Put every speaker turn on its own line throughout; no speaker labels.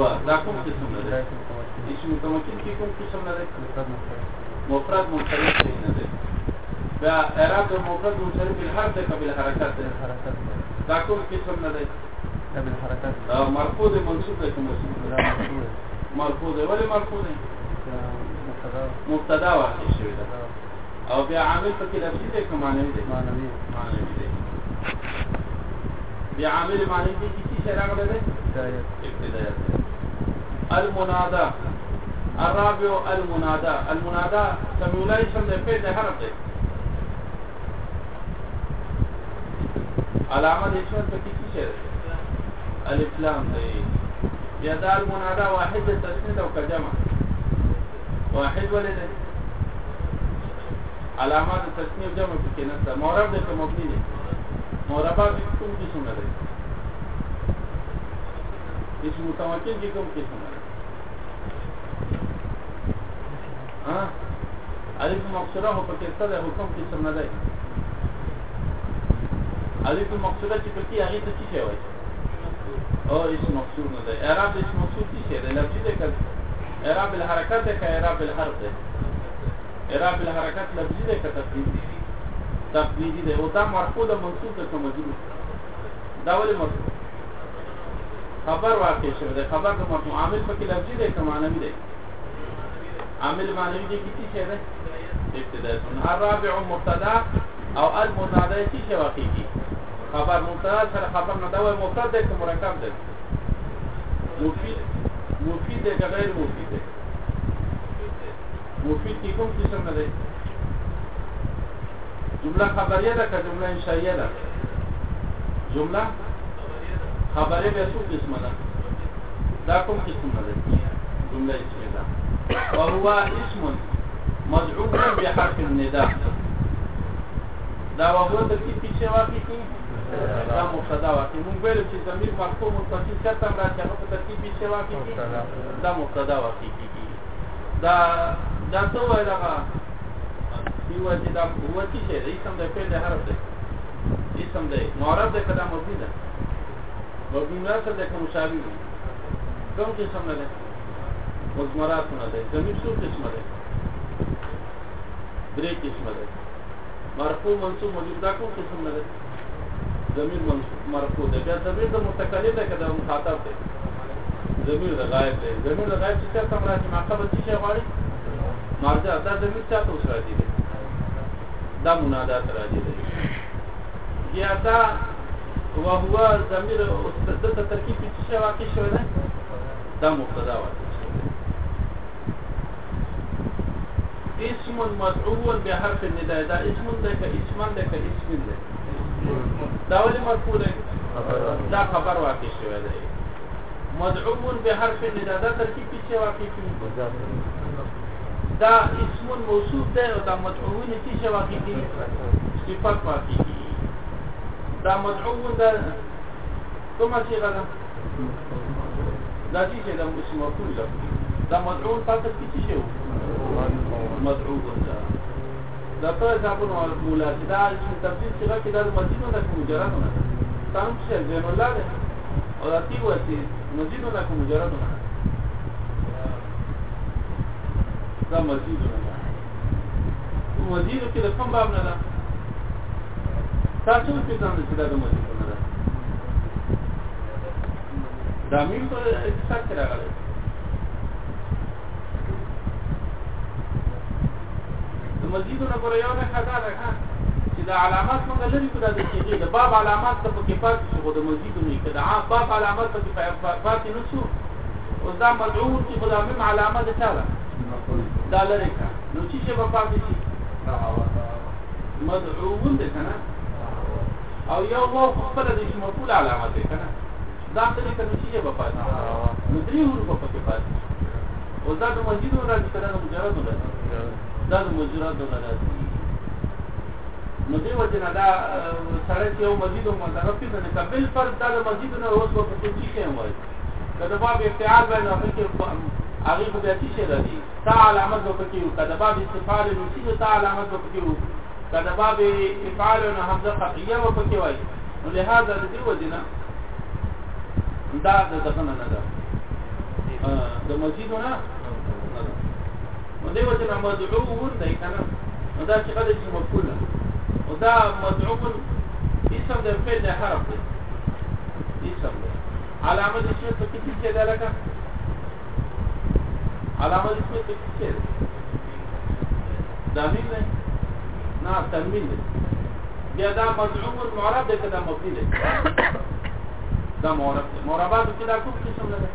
دوه دا کوم قسم نه ده هیڅ متمکن کې کوم قسم نه ده مفرد منصرف نه ده دا اعراب مفرد منصرف الحرف ده قبل حرکات ده دا کوم قسم نه ده قبل حرکات دا مرفوع منصوب ده کوم قسم نه مرفوع ده ولا مرفوع ده مبتدا واخلي شوی ده او بیا عامل پکې لفظي ده کوم معنی ده معنی معنی ده بیا عامل معنی کې څه راغلی ده ابتدایات المنادى الرابع المنادى المنادى سميولاي سم د په د حرف دی علامه د اسم په کې څه الف لام دی یا د المنادى واحد د تسنید او کجمع واحد ولې دی علامه د تسنید جمع په کې نه مورب د مبني دی مورب کوم قسم دی اسم متوکل کوم قسم دی ها الف مقصوره په کې څه ده حکم کې څه نه ده الف مقصوره چې په کې هغه څه څه وایي او اسم مقصور نه ده اعراب اسم مقصور څه ده لفظ ده کله اعراب الحرکات ده که اعراب الحرف ده اعراب الحرکات لفظ ده که تفصیلی تقلیدی ده او دا مرفوع ده منصوب ده که مجرور دا ولی مرفوع خبر واقع شوه ده خبر که مرفوع عامل پکې لفظي ده که معنوي ده عامل معنوي دي کې څه ده ابتداء الرابع مبتدا او المنادى څه واقع کی خبر مبتدا سره خبر نه دا مبتدا کې مرکب ده مفید مفید ده غیر مفید ده مفید کې کوم څه نه ده جمله خبریه ده که جمله انشائیه ده جمله خبریه به څو قسمه ده دا کوم قسم ده جمله انشائیه ده وهو اسم مدعو بحرف النداء دا وهو د کی پیشه واقع کی دا مبتدا واقع مونږ ویل چې ضمیر مرفوع متصل شرط را چې هغه د کی پیشه واقع کی دا مبتدا واقع کی دا دا څه وایي دا دیو چې دا هو چې شی دی سم د پیل حرف دی اسم دی معرب دی کدا مبني ده مبني نه څه د کوم شابه کوم څه سم نه ده مزمراتونه ده ضمیر څو قسمه ده درې قسمه ده مرفوع منصوب موجود دا کوم قسم نه ده ضمیر مرفوع ده بیا ضمیر د متکلم ده کده مخاطب ده ضمیر د غائب ده ضمیر د غائب چې څه کوم راځي معقبه څه شي غواړي مرجع دا ضمیر څه ته راځي ده دا منادات راځي ده یا دا وهو ضمیر استدته ترکیب څه واقع شوی ده دا مبتدا واقع اسم مدعو به حرف النداء دا اسم ده که اسم ده که اسم ده دا ولی مرفوع ده دا خبر واقع شوی ده مدعو به حرف النداء دا ترکیب کیسه واقع کیږي دا اسم موصوف ده او دا مدعو نه کیسه واقع کیږي صفات واقع کیږي دا مدعو ده کومه صيغه ده دا چې دا اسم مفعول ده دا مدعو په ترکیب کیسه مدعو دفتر صاحبون او مولاسی دا چې تفصیل څنګه کې دا مسجد نه کوم مجرد نه تام چې جن الله ده او دا تی وتی مسجد نه کوم مجرد نه دا مسجد نه تو مسجد کې د کوم باب نه ده تاسو په ځان چې دا د مسجد نه ده دا مين په څه سره راغلی مسجدونه پر یو نه خدا ده چې دا علامات موږ لري کړه د کېږي د باب علامات ته پکې پات شو د مسجدونه کې دا باب علامات پکې پات نه شو او دا ملعون چې خدا مم علامه ده تعالی دا لري کا نو چې څه په پات شي مدعوون ده کنه او یو الله خپل د شمول علامه ده کنه دا څه کوي چې په پات نو درې ورو په پات او دا د مسجدونو راځي کنه مجرد ده دا د مزوراتو نه راځي نو دی وجه دا سره چې یو مسجد او مدرسه کې نه قبل پر دا د مسجد نه اوس په څه کې شي وایي کله باب افتعال باندې هغه کې هغه په دې شي راځي تعال عمل په کې او کله باب استفعال نو چې تعال عمل په کې او کله باب افعال نو حمزه قضيه په کې وایي نو لهدا د دې وجه نه دا د څنګه نه ده د مسجد نه نو دی وجه نه مدعوون دی کنه نو دا چې قدر چې مفعول او دا مدعوون اسم د فعل نه حرف دی اسم دی علامه د اسم په کې څه ده لکه علامه د اسم په کې څه ده دلیل نه نه تنوین دی بیا دا مدعوون معرب دی کدا مبني دی دا معرب دی معربات کې دا کوم قسم نه ده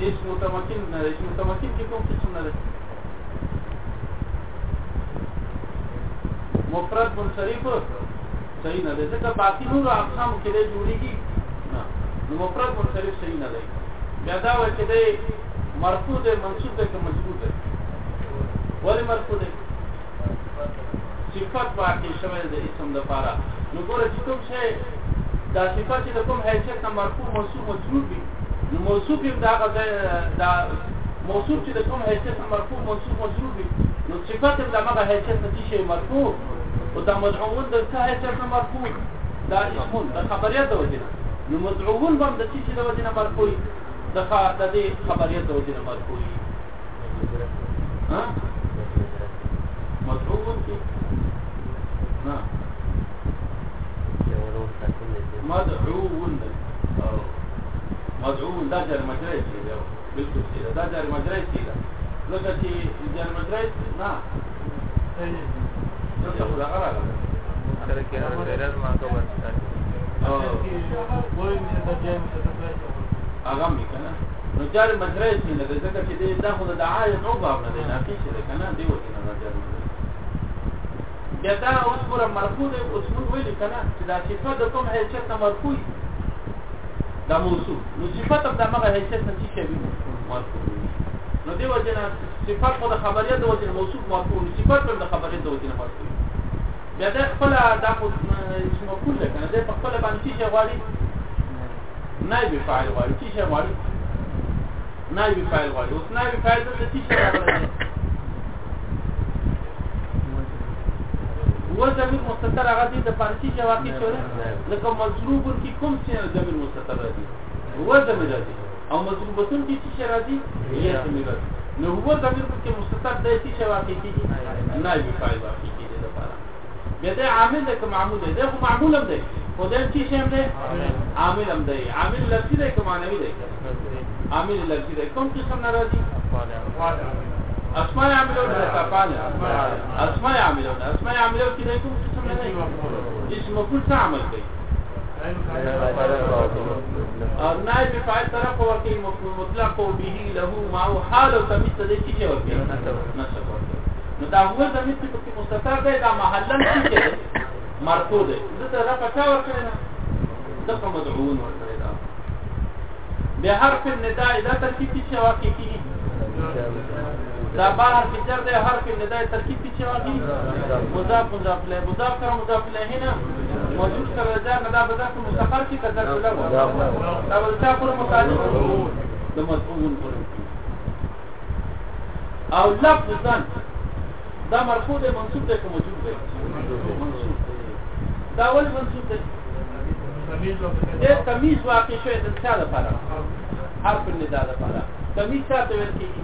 هیڅ متمکن نه دی متمکن کې کوم څه نه دی مفرد منصرف صحیح نه دی ځکه باقي نور اقسام کې دی جوړیږي نو مفرد منصرف صحیح نه دی بیا دا و چې دی مرفوع دی منصوب دی که مجبور دی ولی مرفوع دی صفت باقي شوی دی اسم د پاره نو ګوره چې کوم شی دا صفت چې کوم حیثیت نه مرفوع منصوب مجبور دی نو موصوف یم دا دا موصوف چې د کوم حیثیت مرفوع موصوف مشروع وي نو صفات د هغه حیثیت څه شی مرفوع او دا مدعوون د څه حیثیت مرفوع دا اسمون د خبریت د وجه نو مدعوون هم د څه شی د وجه مرفوع د دې خبریت د وجه مرفوع ها مدعوون کې نه مدعوون مدعو دا جر مجرد شي دی بالکل شي دا جر مجرد شي دا لکه چې جر مجرد نه څه څه خدا غره سره کې راځي ما کوم هغه مې کنه نو جار مجرد شي نه ځکه چې دې دا خو د دعای نو باب نه دی ناقص دی کنه دی وته نه جار بیا دا اوس پر مرکو دی اوس موږ ویل کنه چې دا صفه د کوم هیڅ څه مرکو دی دا موصوف نو صفات هم دغه حیثیت نه شي نو دی وجه نه صفات خو د خبریت د وجه موصوف مفعول صفات هم د خبریت د وجه نه مفعول بیا د خپل دا اسم مفعول کنه د خپل باندې چې غواړي نائب فاعل غواړي چې غواړي نائب فاعل غواړي اوس نائب فاعل د څه شي راغلی و زمير مستتر هغه دي د فارسي جوابي شوره لکه مضروب کی کوم څه زمير مستتر دي و زمير دي او مضروبتون کی څه راځي یا زمير نو هو زمير کی مستتر د څه واقع کیږي نه وی فایل واقع کیږي لپاره بیا ده عامل ده که معمول ده ده معمول هم ده خدای چی شیم ده عامل هم ده عامل لفظي ده که معنوي ده عامل لفظي ده کوم څه ناراضي
اسماء عاملو ده تفعل اسماء عاملو ده اسماء
عاملو کې کوم څه نه دی اسم مفعول څه عمل کوي او نائب فاعل طرف ورکی مطلق او به له ما او حال او تمیز د دې کې ورکی نو دا هو د دې چې په مستتر دی دا محلن کې مرکو دی دا دا پټا ورکړي نه دا کوم مدعون ورکړي دا به حرف النداء دا ترکیب چې واقع کیږي دا بهر فجر ده حرف النداء ترکیب پیچھے واقعی مضاف مضاف له مضاف کرا مضاف له هنا موجود کرا دا ندا بذات مستقر کی قدر له دا ولتا پر مطابق د مضمون پر او لفظ ځان دا مرفوع ده منصوب ده کوم موجود ده منصوب دا ول منصوب ده تمیز واقع شوی د څه لپاره حرف النداء لپاره تمیز څه ته ویل کیږي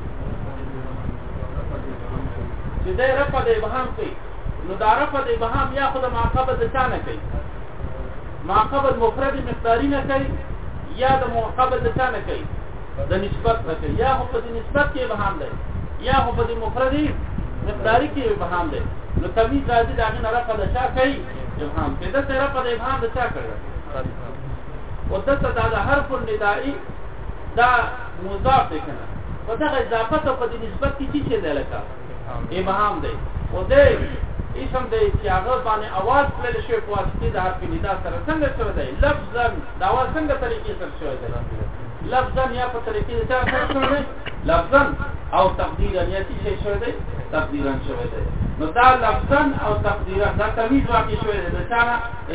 چې دا رفع د ابهام کوي نو دا رفع د ابهام یا خود معقبه د چا نه کوي معقبه مفرد مقداری نه کوي یا د معقبه د چا نه کوي د نسبت نه کوي یا خو په نسبت کې ابهام دی یا خو په مفرد مقداری کې ابهام دی نو تمیز راځي دا نه رفع د چا کوي ابهام کې دا رفع د ابهام د چا کوي او دته دا د حرف الندائی دا مضاف دی کنه و دا اضافه په نسبت کې څه دی لکه امام دی او دی اسم دی چې هغه باندې اواز پلل شوی په واسطه د حرف ندا سره څنګه شوی دی لفظا دا اواز څنګه طریقې سره شوی دی لفظا یا په طریقې سره شوی دی لفظا او تقدیرا یا چې شوی دی تقدیرا شوی دی نو دا لفظا او تقدیرا دا تمیز واقع شوی دی دا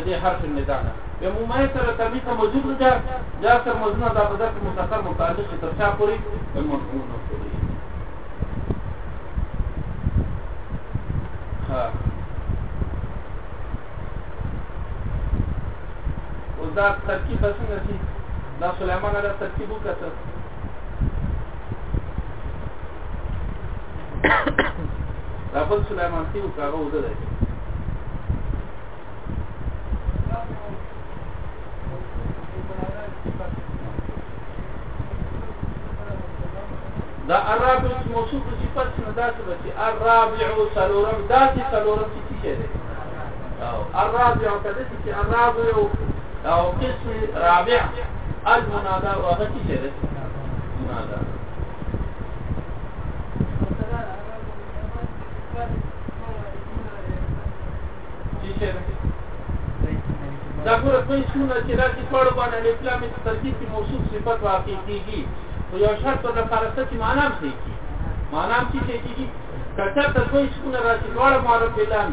د حرف ندا نه په مومای سره تمیز موجود دی دا سره مزنه دا په ذات متأخر متعلق تر څا پوری مضمون نه اوس دا ترکیب څنګه شي دا سليمان دا ترکیب وکړه دا په سليمان کې وکړه وده ده دا عرب موصوف صفت نو داسې به چې الرابع څلورم داسې څلورم چې څه دی او الرابع کده چې الرابع او قسم رابع المنادا او هغه څه دی منادا دا ګوره پېښونه چې راځي په اړه باندې اسلامي ترتیب کې موصوف صفات واقع کیږي او یو شرط د فارسي معنی هم دی معنام چې څه کیږي کچا ته کوئی څونه راځي وړه معرفت اعلان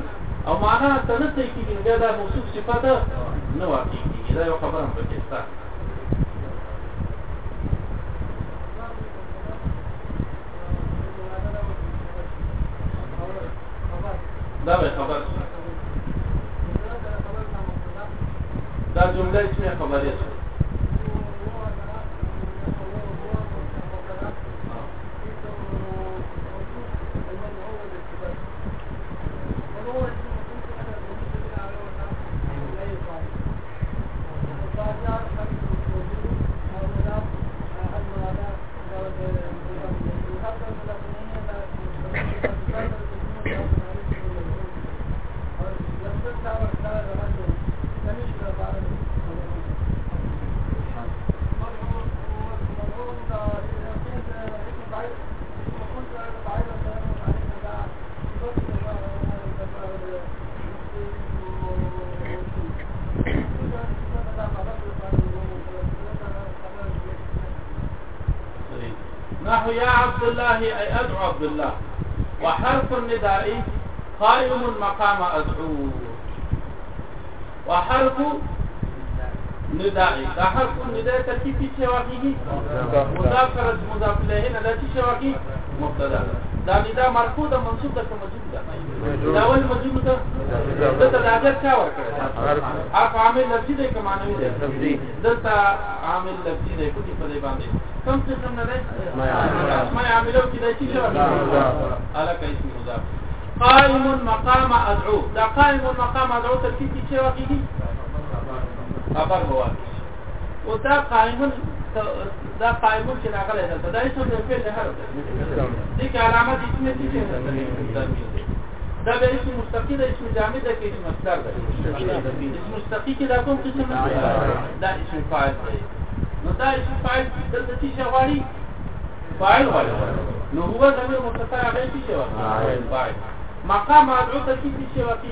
او معنا ته نه څه کیږي دا موصوف صفته نه واقع کیږي دا یو خبره هم پکې عبد الله أي أدعو عبد الله وحرف النداء قائم مقام أدعو وحرف نداء دا حرف النداء تركيبي شواكيه مضاف رج مضاف لهن دا چی شواكي مبتدا دا ندا مرفوع دا منصوب دا مجهول دا دا ول مجهول دا دا تداجر چا ورکړه اف عامل لفظي دی که معنوي دی دلته عامل لفظي دی کوتي په دی باندې خمس لما ما يعملوا كده شيء على كيس مضاف قائم مقام ادعو دا قائم مقام ادعو ترکیب کی چه واقعی خبر بواقعی او دا قائم دا قائم چې راغلی ده دا هیڅ نه پیل نه هر دي کې علامه دې نه دي دا به اسم مستقی ده اسم جامد ده که اسم مصدر ده اسم مستقی که دا کوم قسم ده دا اسم فاعل ده نو دا چې فاعل دلته چې غواړي فاعل غواړي نو هو زمير متصل هغه چې غواړي فاعل مقام مدعو ته چې غواړي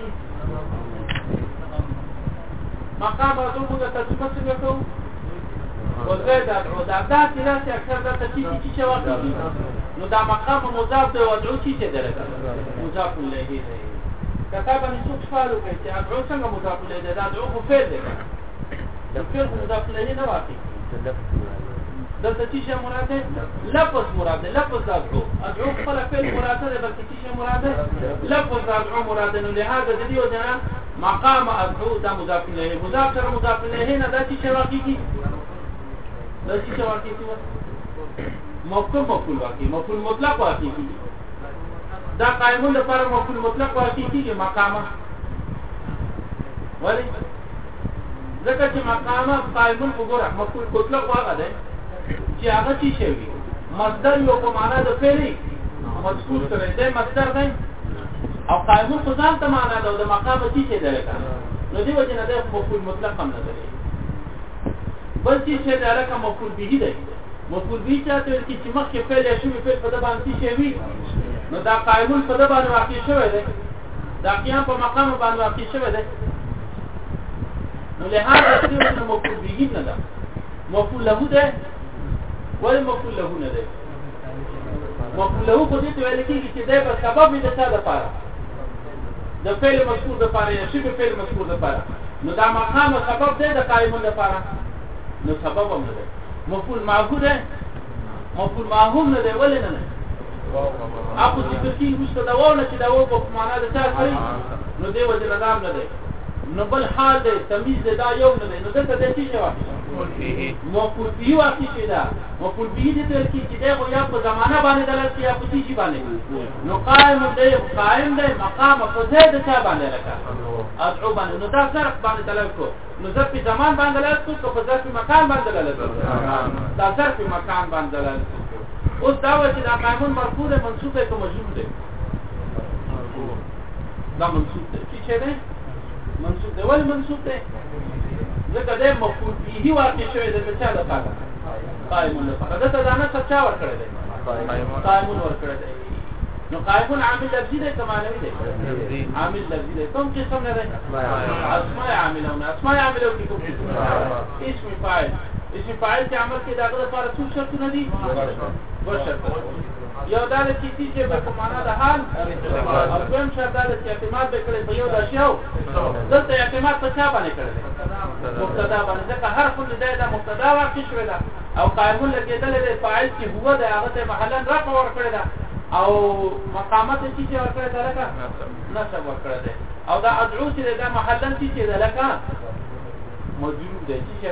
مقام مدعو ته ترجمه څنګه کوو وزيد ادعو دا دا ثلاثه اكثر دا تشي شي واقعي نو دا مقام مضاف دی وادعو شي څه درته مضاف الیه دی کتابه نسوک فالو کوي چې ادعو څنګه مضاف الیه دی دا ادعو خو فعل دی دا فعل مضاف الیه نه واقعي دلته چې شی مراد ده لفظ مراد ده لفظ ادعو ادعو خپل فعل مراد ده بلکې چې شی مراد ده لفظ ادعو مراد ده لهدا د دې وجنه مقام ادعو ده مضاف الیه مضاف سره مضاف الیه نه دا چې شی واقع کی دا چې شی واقع کی مفعول مفعول واقع مفعول مطلق واقع کی دا قائمون لپاره مفعول مطلق واقع کیږي مقام ولی ځکه چې مقامه قائمون وګوره مفعول مطلق واغه ده چې هغه چی شي مصدر یو په معنا د فعلی مذکور سره ده مصدر ده او قائمون خو ځان ته معنا ده د مقام چی شي ده نو دی وجه نه ده مفعول مطلق هم نه ده بل چی شي ده لکه مفعول به ده مفعول به چاته ورکی چې مخکې فعل یا شوی فعل په د باندې شي وي نو دا قائمون په د باندې واقع شوی ده دا قیام په مقام باندې واقع شوی ده نو لهدا سیو ته مفعول به نه ده مفعول له ده ولا مفعول له نه ده مفعول له په دې ته ویل کېږي چې دا په سبب د څه لپاره د فعل مشهور د پاره یا شی په فعل مشهور د پاره نو دا مقام سبب ده د قائم د پاره نو سبب هم ده مفعول معهود ده مفعول معهود نه ده ولې نه ده اپو چې کتین مستداونه چې دا و په معنا د څه کوي نو دیو جلدام نه ده نو بل حال دی تمیز دا یو نه دی نو دلته د څه شي واخلي موقوفی واقع شي دا موقوفی دې تر کې چې دا یا په زمانہ باندې دلالت کوي یا په شي باندې نو قائم دی قائم دی مقام په دې د څه باندې لکه ادعو باندې نو دا صرف باندې دلالت کو نو زه په زمان باندې دلالت کو په ځکه مکان باندې دلالت کو دا صرف مکان باندې دلالت کو اوس دا و چې دا قانون مرفوع منصوب دی کوم مجرم دی دا منصوب دی چې څه دی منصوب دی ول منصوب دی ځکه دې مفعول به واقع شوی د چا د پاره قائم لپاره دا ته دانه څه ور کړی دی قائم ور کړی دی نو قائم عامل لفظی دی کمانوی دی عامل لفظی دی کوم قسم نه دی اسماء عاملون اسماء عاملون کوم اسم فاعل اسم فاعل چې عمل کې داغه لپاره څه شرط نه دی ورشرط یو دا د چې تیجه به په معنا د هان او دویم شرط دا چې اعتماد به کړی په یو دا شی او دلته اعتماد په چا باندې کړی مبتدا باندې ځکه هر کل دا د مبتدا واقع شوی دا او قائم لګیدل د فاعل چې هو دا هغه محلا رفع ورکړی دا او مقامت چې چې ورکړی دا لکه نصب ورکړی دی او دا ادعو چې دا محلا چې دا لکه مجرور دی چې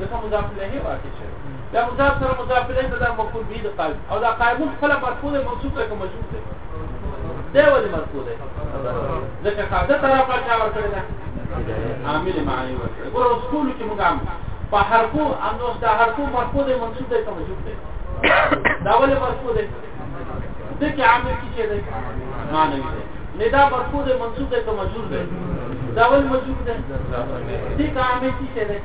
ځکه مضاف الیه واقع شي دا مضاف سره مضاف الیه دا مفعول به د قائم او دا قائم خپل مرفوع دی منصوب دی کوم مجرور دی دا ولې مرفوع دی ځکه قاعده طرفه چا ورکړل عامل معنی ورکړل ګور اصول کې موږ عام په حرفو انو دا حرفو مرفوع دی منصوب دی کوم مجرور دی دا ولې مرفوع دی ځکه عامل کې څه دی معنی دی ندا مرفوع دی منصوب دی کوم مجرور دی دا ول موجود ده دې عامل څه ده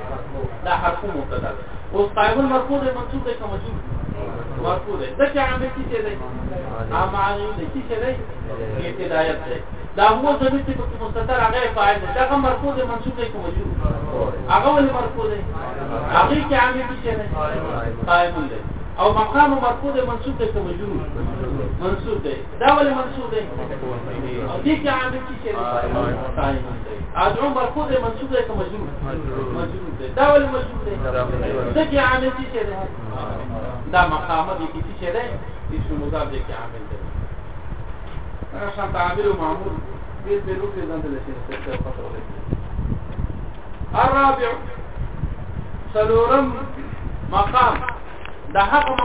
دا حرف مبتدا او قائم مرفوع ده منصوب ده کوم موجود مرفوع ده دا عامل څه ده عام عامل څه ده ابتدایت ده دا هو ځکه چې په مستتر هغه فاعل ده دا مرفوع ده منصوب ده کوم موجود هغه ول مرفوع ده هغه کې عامل څه ده قائم ده او مقام مرفوع منصوب ده مجرور منصوب ده دا ول منصوب ده او دي کې عامل څه شي ادعو مرفوع ده منصوب ده مجرور مجرور ده دا ول مجرور ده دا کې عامل څه شي ده دا مقام دي کې څه شي ده اسم مضاف دي کې عامل ده عشان تعبير معمول بيت بيروك ده ده اللي الرابع سلورم مقام د هغه